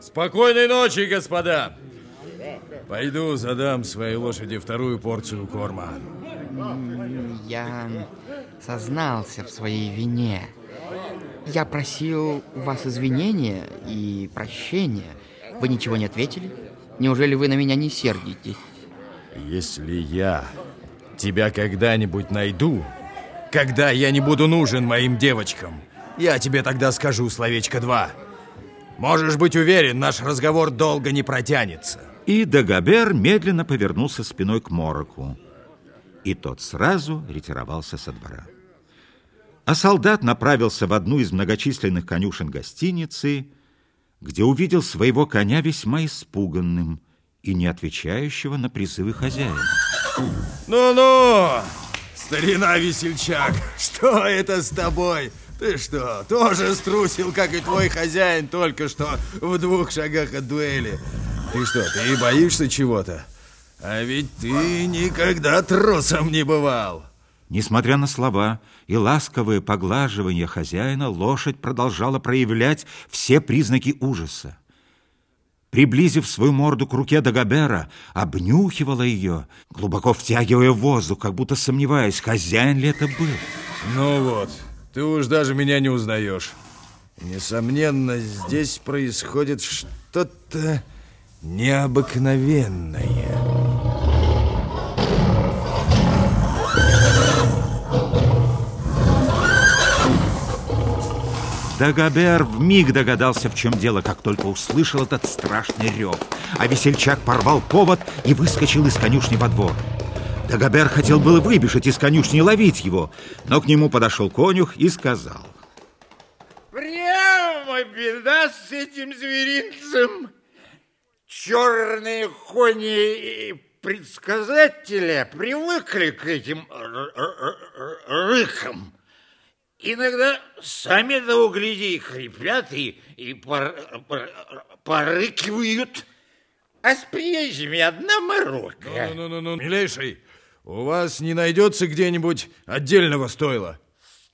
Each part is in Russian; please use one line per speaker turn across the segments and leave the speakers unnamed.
Спокойной ночи, господа. Пойду задам своей лошади вторую порцию корма.
Я сознался в своей вине. Я просил у вас извинения и прощения. Вы ничего не ответили? Неужели вы на меня не сердитесь?
Если я тебя когда-нибудь найду, когда я не буду нужен моим девочкам, я тебе тогда скажу словечко два. Можешь быть уверен, наш разговор долго не протянется.
И Дагобер медленно повернулся спиной к Мороку. И тот сразу ретировался со двора. А солдат направился в одну из многочисленных конюшен гостиницы, где увидел своего коня весьма испуганным и не отвечающего на призывы хозяина.
Ну-ну, старина весельчак, что это с тобой? Ты что, тоже струсил, как и твой хозяин только что в двух шагах от дуэли? Ты что, ты боишься чего-то? А ведь ты никогда трусом не бывал.
Несмотря на слова и ласковые поглаживания хозяина, лошадь продолжала проявлять все признаки ужаса. Приблизив свою морду к руке Дагобера, обнюхивала ее, глубоко втягивая воздух, как будто сомневаясь, хозяин ли это был.
Ну вот, ты уж даже меня не узнаешь. Несомненно, здесь происходит что-то необыкновенное.
Дагобер вмиг догадался, в чем дело, как только услышал этот страшный рев. А весельчак порвал повод и выскочил из конюшни во двор. Дагобер хотел было выбежать из конюшни и ловить его, но к нему подошел конюх и сказал.
Прямо беда с этим зверинцем. Черные кони и предсказатели привыкли к этим рыкам. Иногда сами того гляди хрипят и, и пор, пор, порыкивают. А с приезжими одна морока.
Ну-ну-ну, милейший, у вас не найдется где-нибудь отдельного стойла?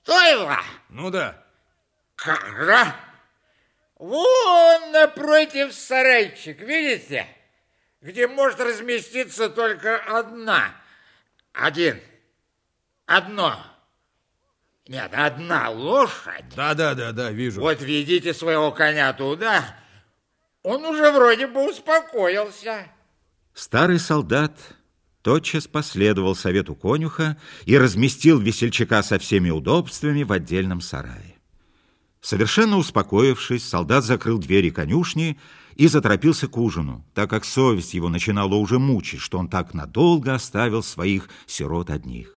Стойла?
Ну да.
Кара? Вон напротив сарайчик, видите? Где может разместиться только одна. Один. Одно. Нет, одна лошадь.
Да, да, да, да, вижу.
Вот ведите своего коня туда. Он уже вроде бы успокоился.
Старый солдат тотчас последовал совету конюха и разместил весельчака со всеми удобствами в отдельном сарае. Совершенно успокоившись, солдат закрыл двери конюшни и заторопился к ужину, так как совесть его начинала уже мучить, что он так надолго оставил своих сирот одних.